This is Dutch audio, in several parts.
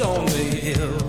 on the hill.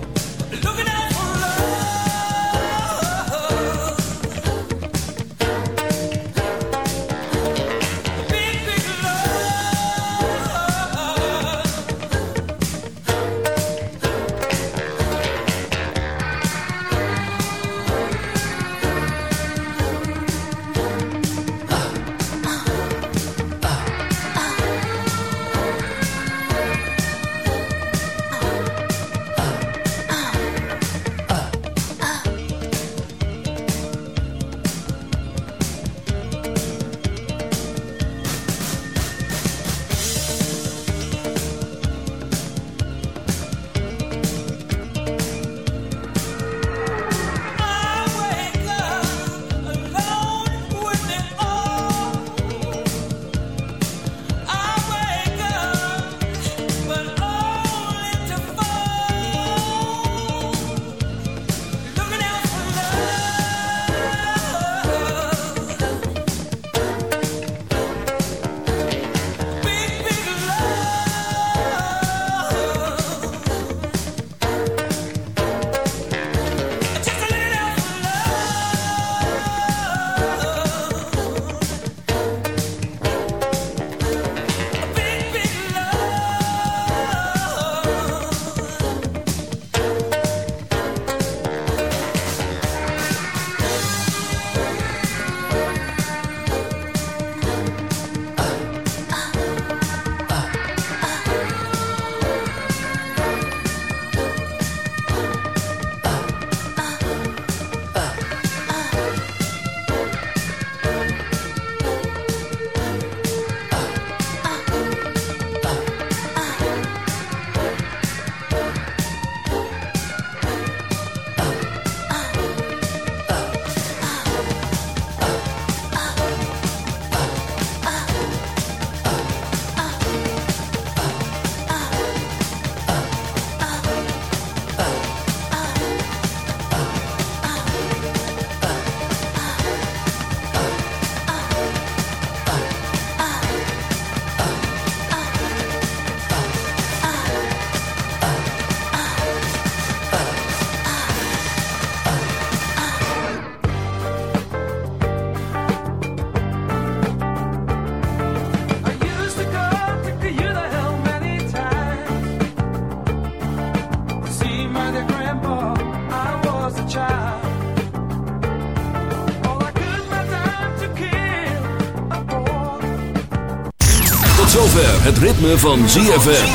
Het ritme van ZFM.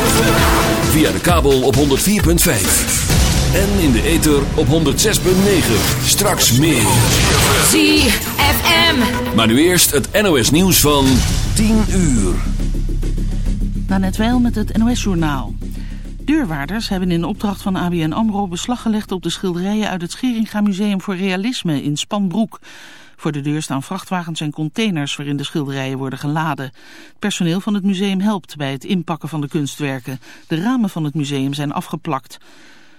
Via de kabel op 104.5. En in de ether op 106.9. Straks meer. ZFM. Maar nu eerst het NOS nieuws van 10 uur. Maar net wel met het NOS journaal. Deurwaarders hebben in opdracht van ABN AMRO beslag gelegd op de schilderijen uit het Scheringa Museum voor Realisme in Spanbroek. Voor de deur staan vrachtwagens en containers waarin de schilderijen worden geladen. Personeel van het museum helpt bij het inpakken van de kunstwerken. De ramen van het museum zijn afgeplakt.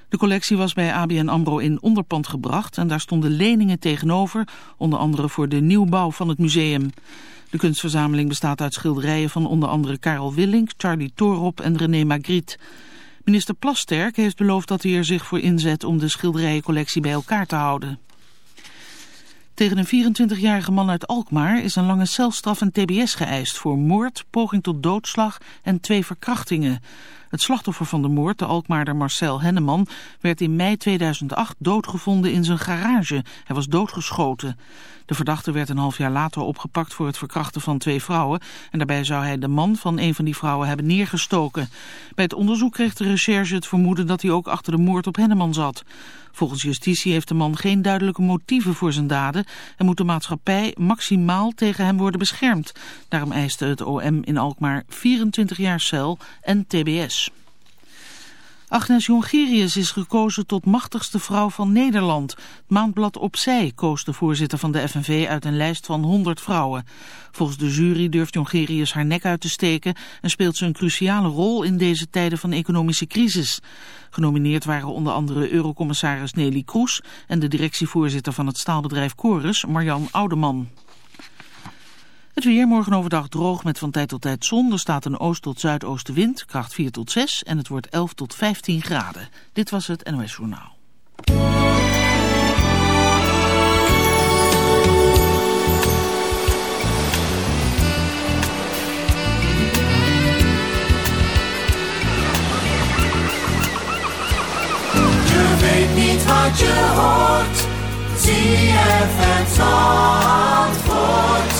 De collectie was bij ABN AMRO in onderpand gebracht en daar stonden leningen tegenover, onder andere voor de nieuwbouw van het museum. De kunstverzameling bestaat uit schilderijen van onder andere Karel Willink, Charlie Torop en René Magritte. Minister Plasterk heeft beloofd dat hij er zich voor inzet om de schilderijencollectie bij elkaar te houden. Tegen een 24-jarige man uit Alkmaar is een lange celstraf en tbs geëist voor moord, poging tot doodslag en twee verkrachtingen. Het slachtoffer van de moord, de Alkmaarder Marcel Henneman, werd in mei 2008 doodgevonden in zijn garage. Hij was doodgeschoten. De verdachte werd een half jaar later opgepakt voor het verkrachten van twee vrouwen. En daarbij zou hij de man van een van die vrouwen hebben neergestoken. Bij het onderzoek kreeg de recherche het vermoeden dat hij ook achter de moord op Henneman zat. Volgens justitie heeft de man geen duidelijke motieven voor zijn daden en moet de maatschappij maximaal tegen hem worden beschermd. Daarom eiste het OM in Alkmaar 24 jaar cel en tbs. Agnes Jongerius is gekozen tot machtigste vrouw van Nederland. maandblad Opzij koos de voorzitter van de FNV uit een lijst van 100 vrouwen. Volgens de jury durft Jongerius haar nek uit te steken... en speelt ze een cruciale rol in deze tijden van economische crisis. Genomineerd waren onder andere eurocommissaris Nelly Kroes... en de directievoorzitter van het staalbedrijf Corus, Marjan Oudeman. Het weer morgen overdag droog met van tijd tot tijd zon. Er staat een oost- tot zuidoostenwind, kracht 4 tot 6 en het wordt 11 tot 15 graden. Dit was het NOS Journaal. Je weet niet wat je hoort, zie je het antwoord.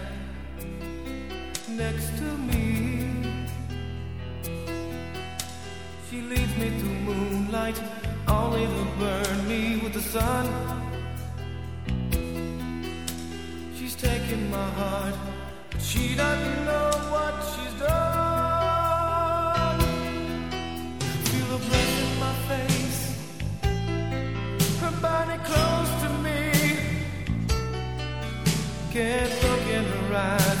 next to me. She leads me to moonlight, only to burn me with the sun. She's taking my heart, but she doesn't know what she's done. Feel the breath in my face, her body close to me. Can't look in her eyes.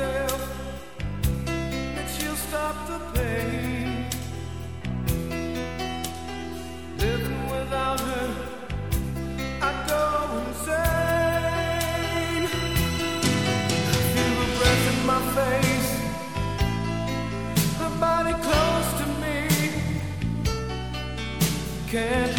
yourself that she'll stop the pain. Living without her, I go insane. feel the breath in my face, her body close to me. Can't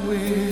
We.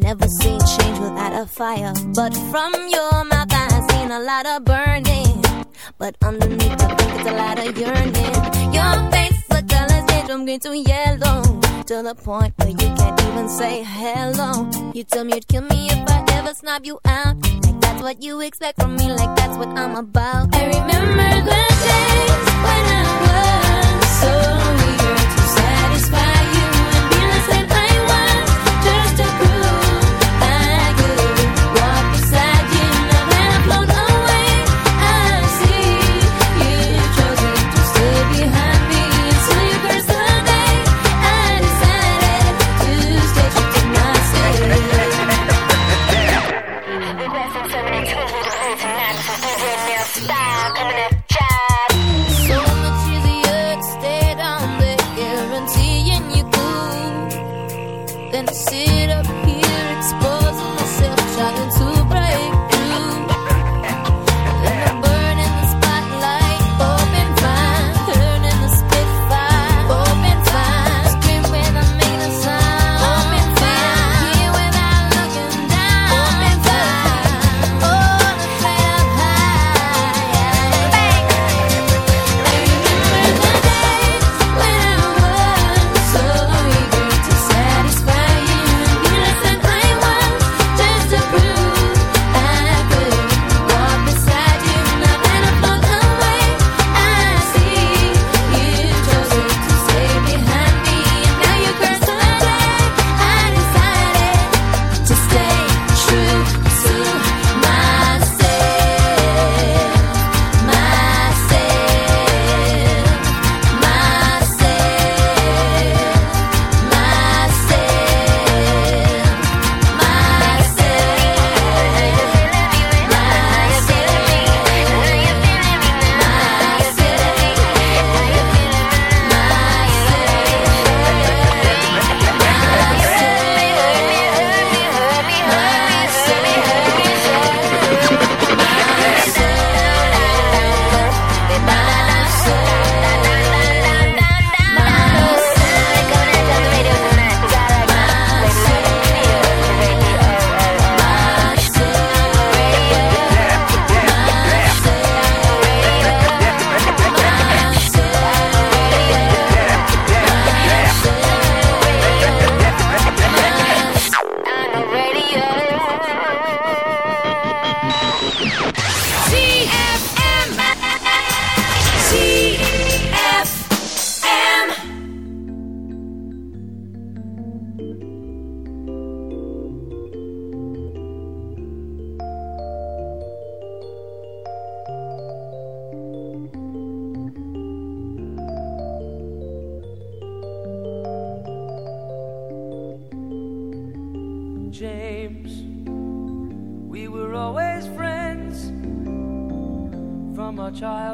never seen change without a fire. But from your mouth, I have seen a lot of burning. But underneath, I think it's a lot of yearning. Your face, the colors change from green to yellow. To the point where you can't even say hello. You tell me you'd kill me if I ever snub you out. Like that's what you expect from me, like that's what I'm about. I remember the days when I was so.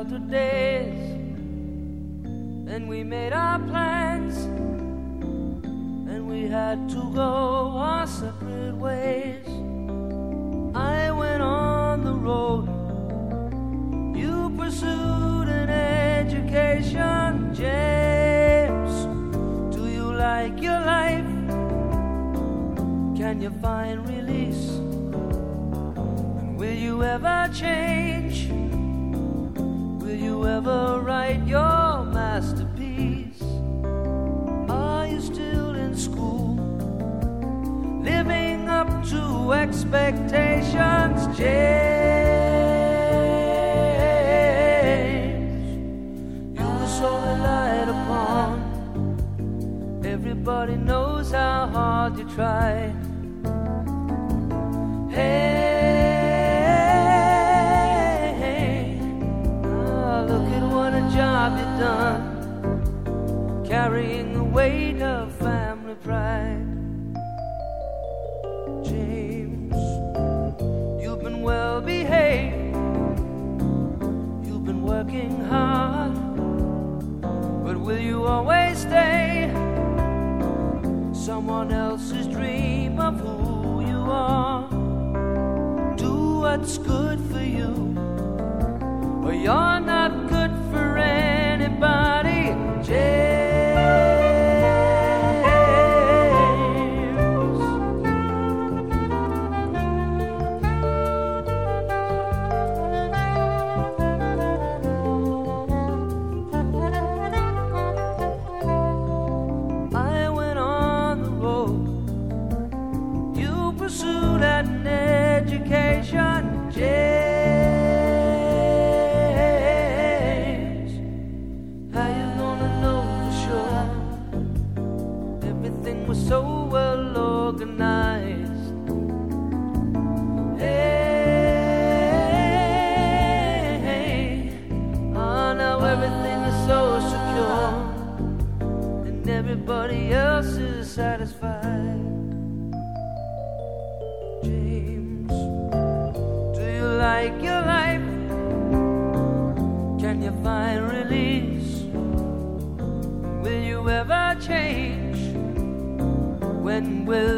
today. what's good for you. Well, you're will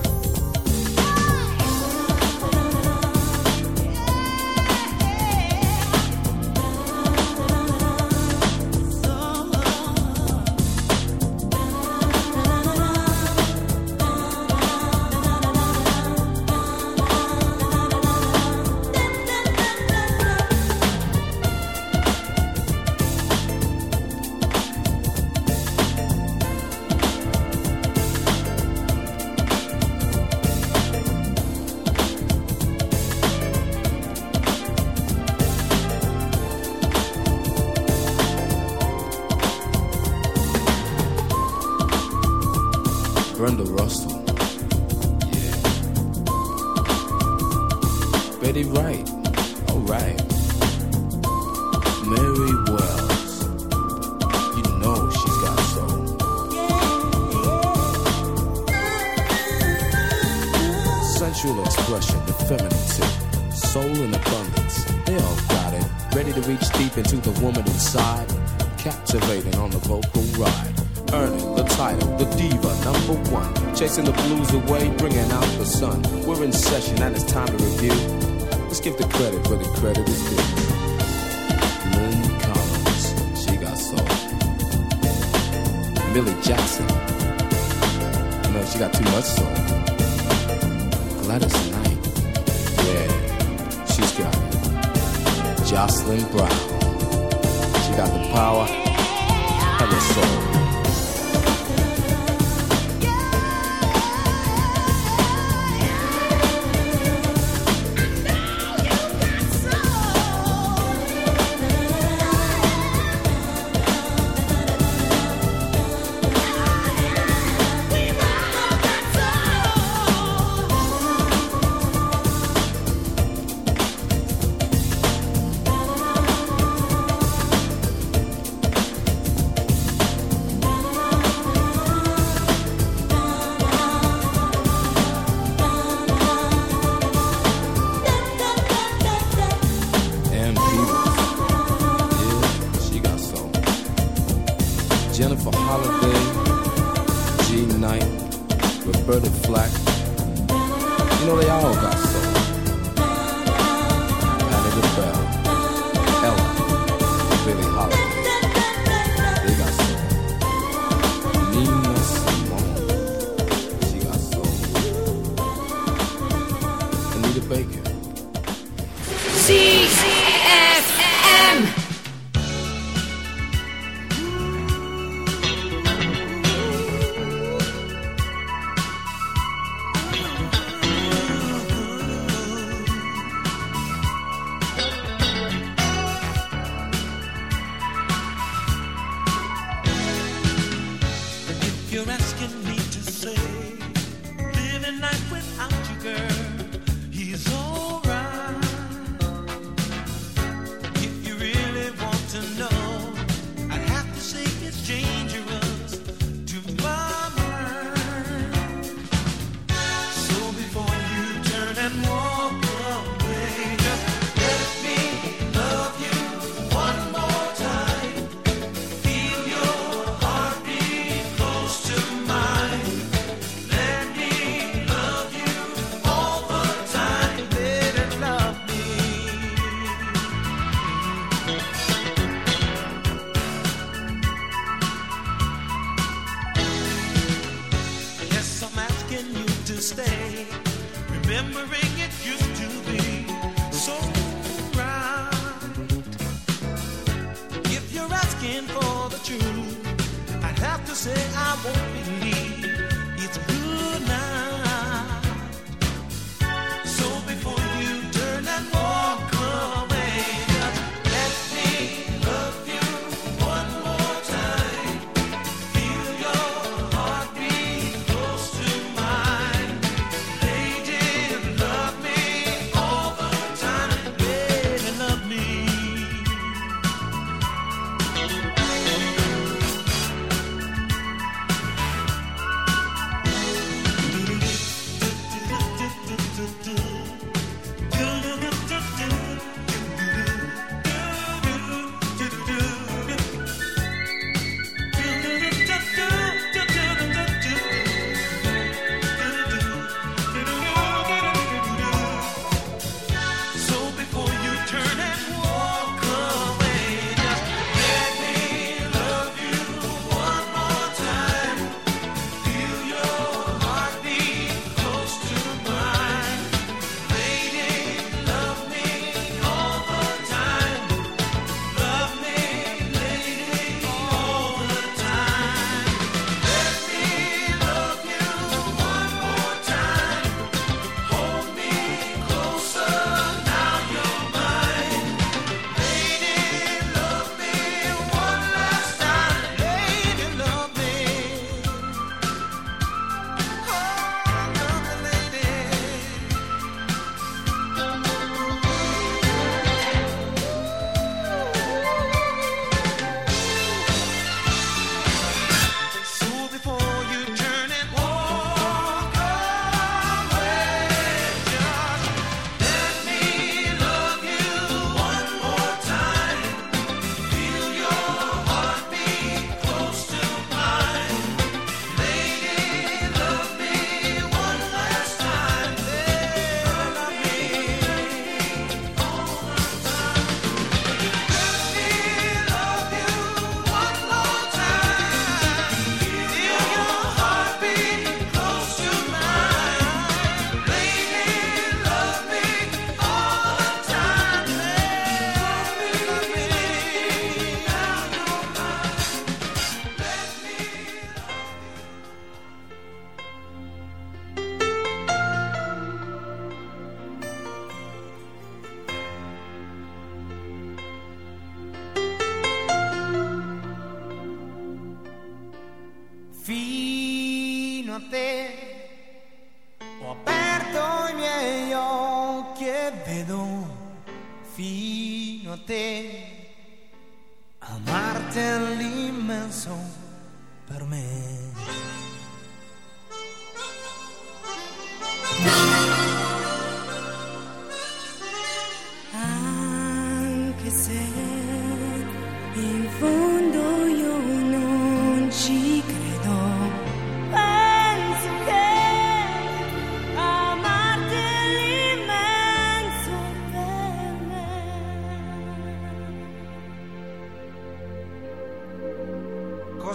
voicing the blues away, bringing out the sun. We're in session and it's time to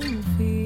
can feel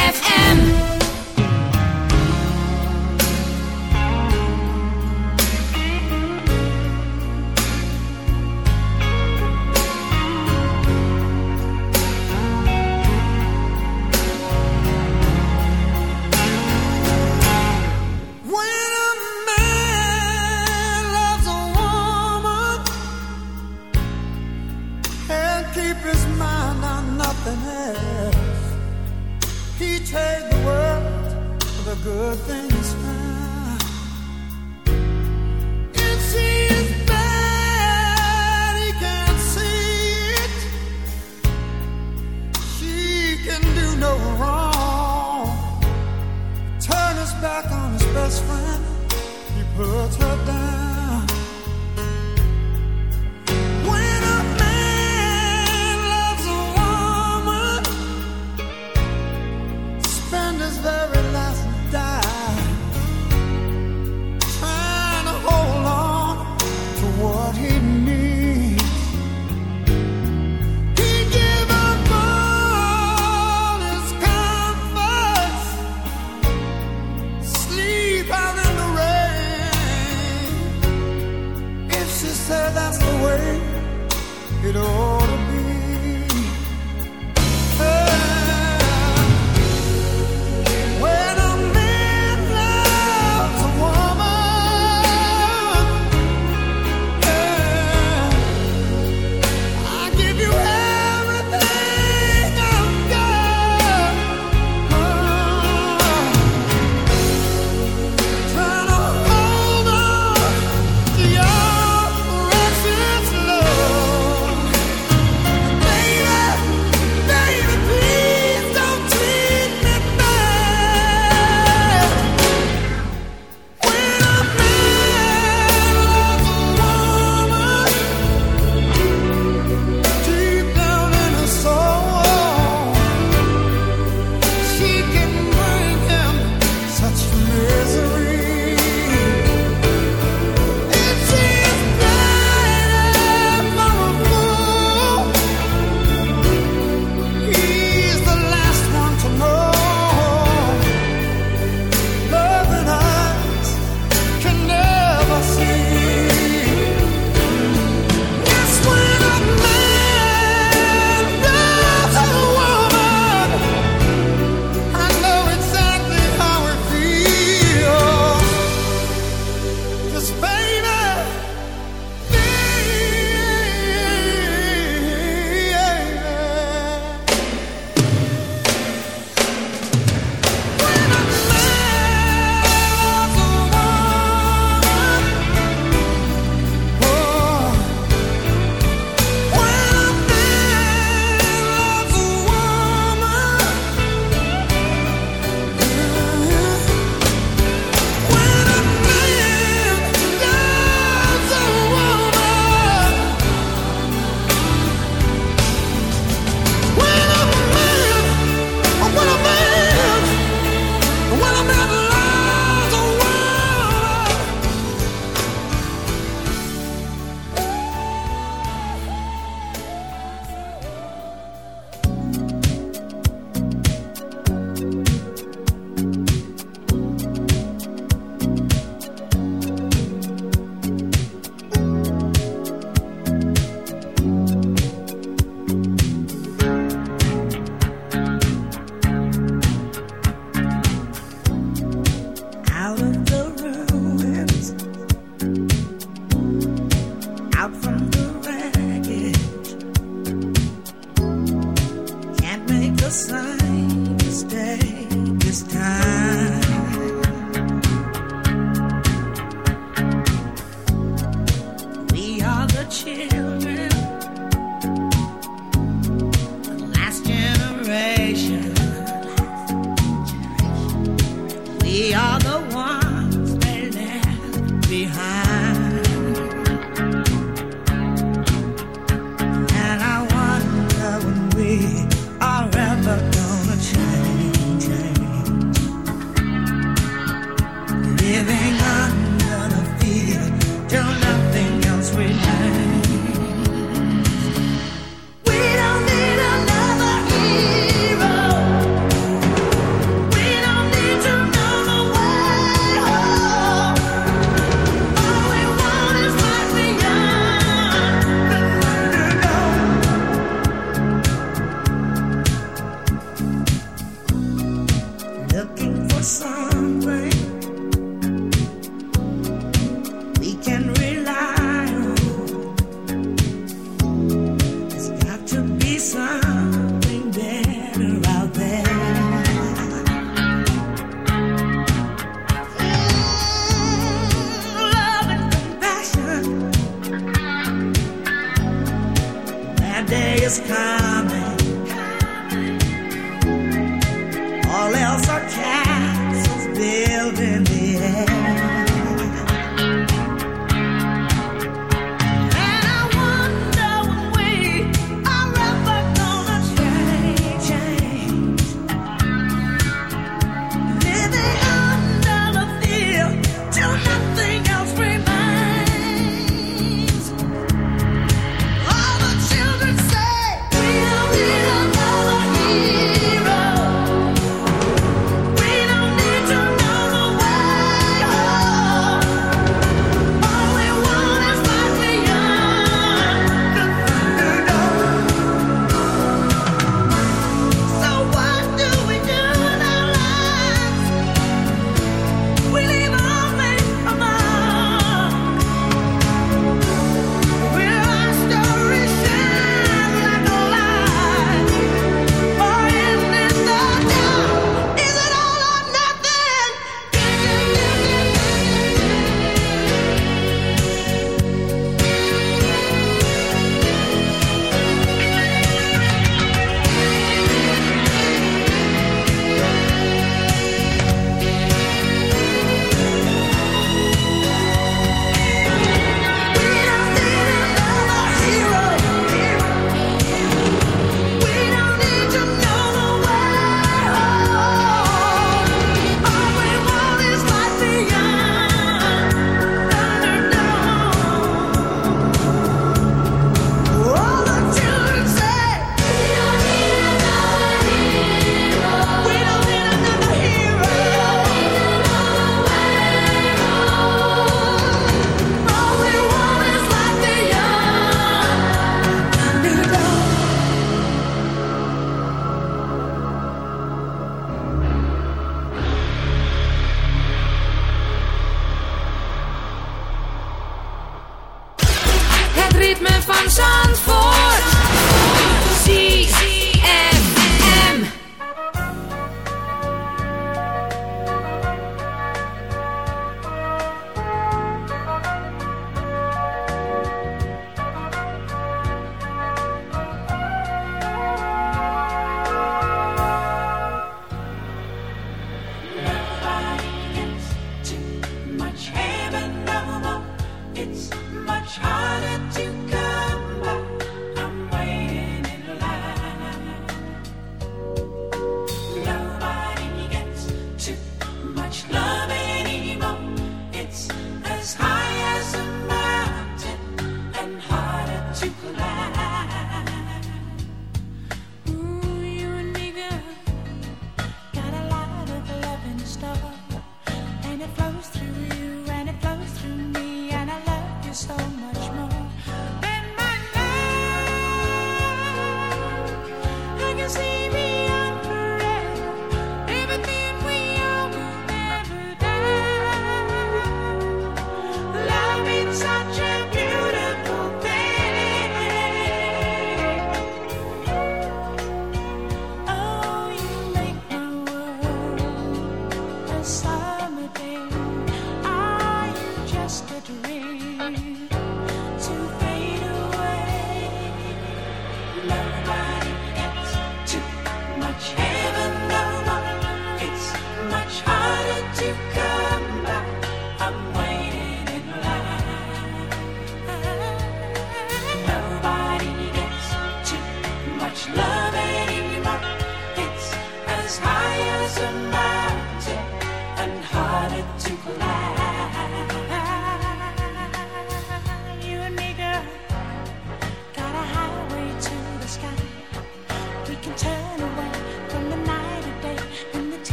sunshine.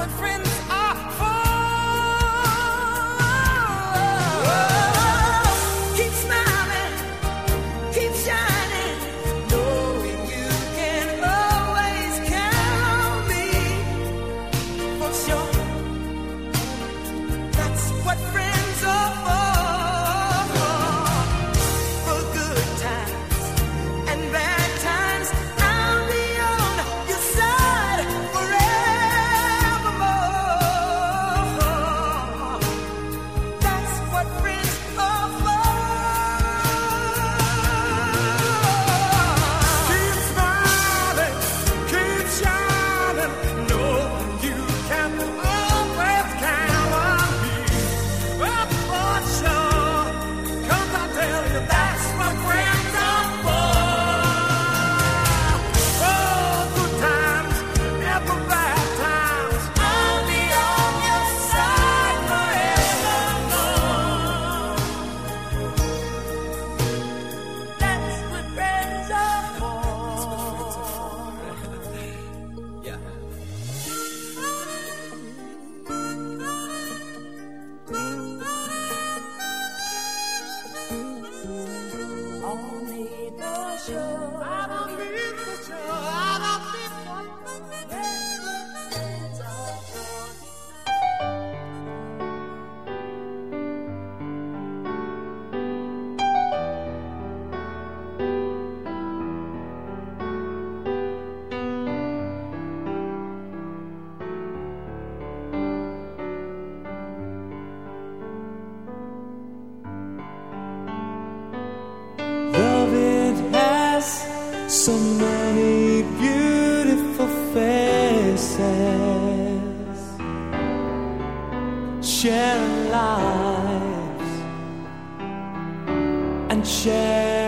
what friends So many beautiful faces sharing lives and sharing.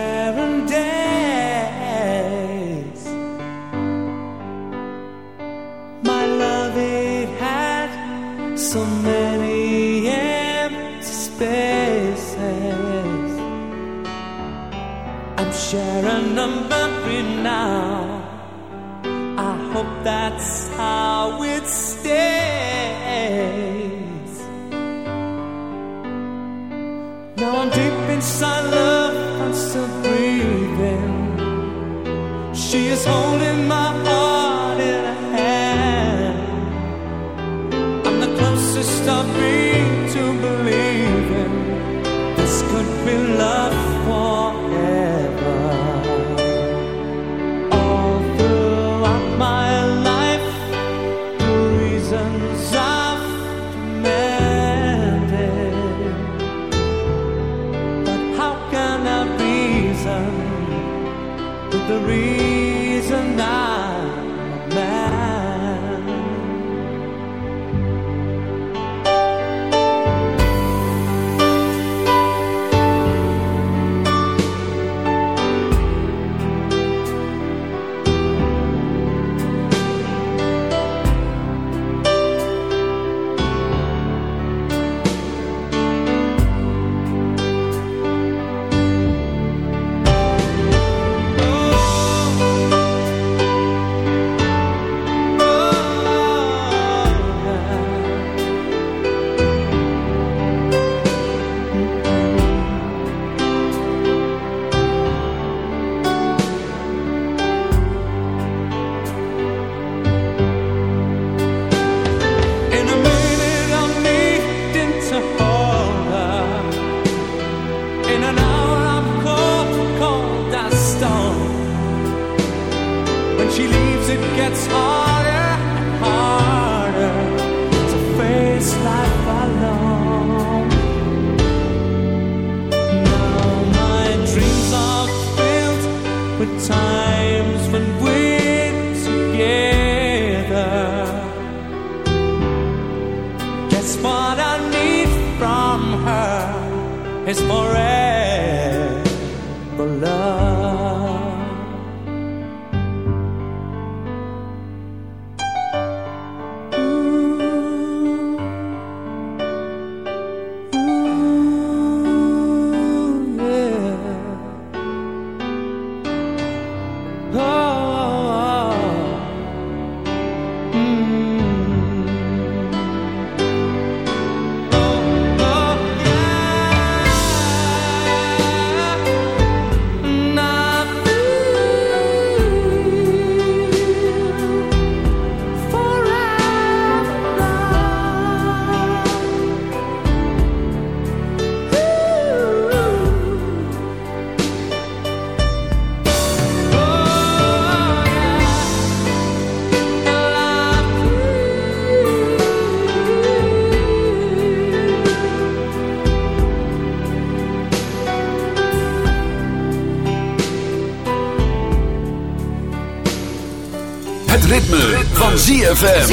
ritme, van ZFM.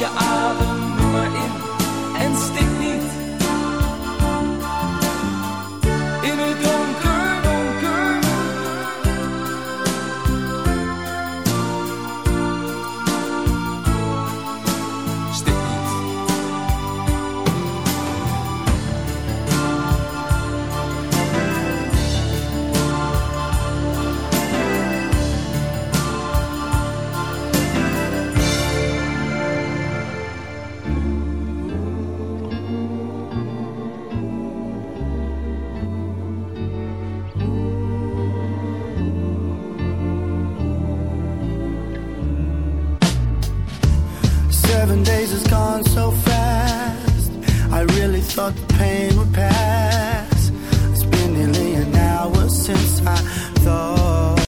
your eyes